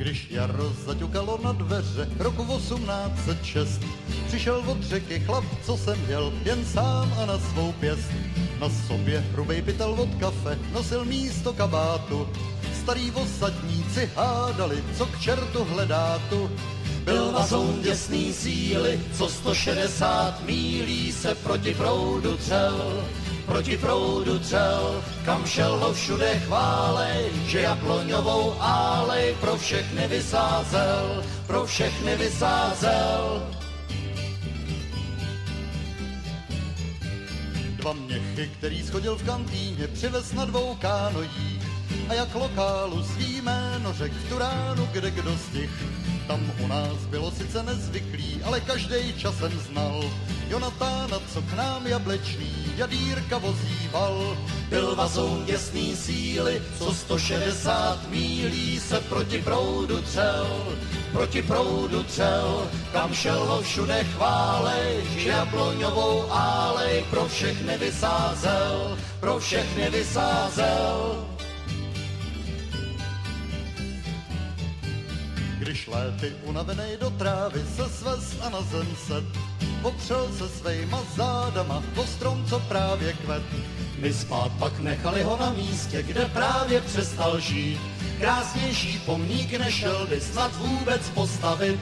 Když jaro zaťukalo na dveře roku 1806, přišel od řeky chlap, co jsem měl, jen sám a na svou pěst. Na sobě hrubej pytel od kafe, nosil místo kabátu, starý osadníci hádali, co k čertu hledá tu. Byl vazoun děsný síly, co 160 mílí se proti proudu třel proti proudu třel, kam šel ho všude chválej, že jabloňovou álej pro všechny vysázel, pro všechny vysázel. Dva měchy, který schodil v kantýně, přivez na dvou kánojích a jak lokálu svý jméno řek v tu ránu, kde kdo stih. Tam u nás bylo sice nezvyklý, ale každý časem znal Jonatána, co k nám jablečný jadírka vozíval. Byl vazoun děsný síly, co 160 mílí se proti proudu třel, proti proudu třel, kam šel ho všude chválej, že jabloňovou álej pro všechny vysázel, pro všechny vysázel. Když léty unavenej do trávy se svez a na zem set, popřel se svejma zádama po strom, co právě kvet. My spát pak nechali ho na místě, kde právě přestal žít. Krásnější pomník nešel by snad vůbec postavit.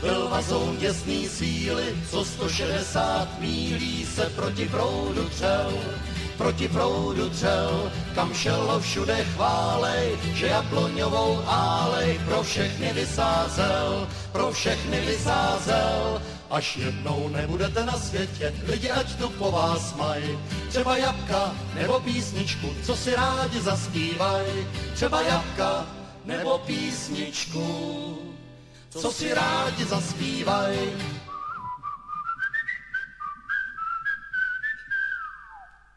Byl vazoun děsný síly, co 160 mílí se proti proudu třel proti proudu třel, kam šel všude chválej, že jabloňovou álej pro všechny vysázel, pro všechny vysázel. Až jednou nebudete na světě, lidi ať tu po vás mají, třeba jabka nebo písničku, co si rádi zaspívaj, třeba jabka nebo písničku, co si rádi zaspívaj.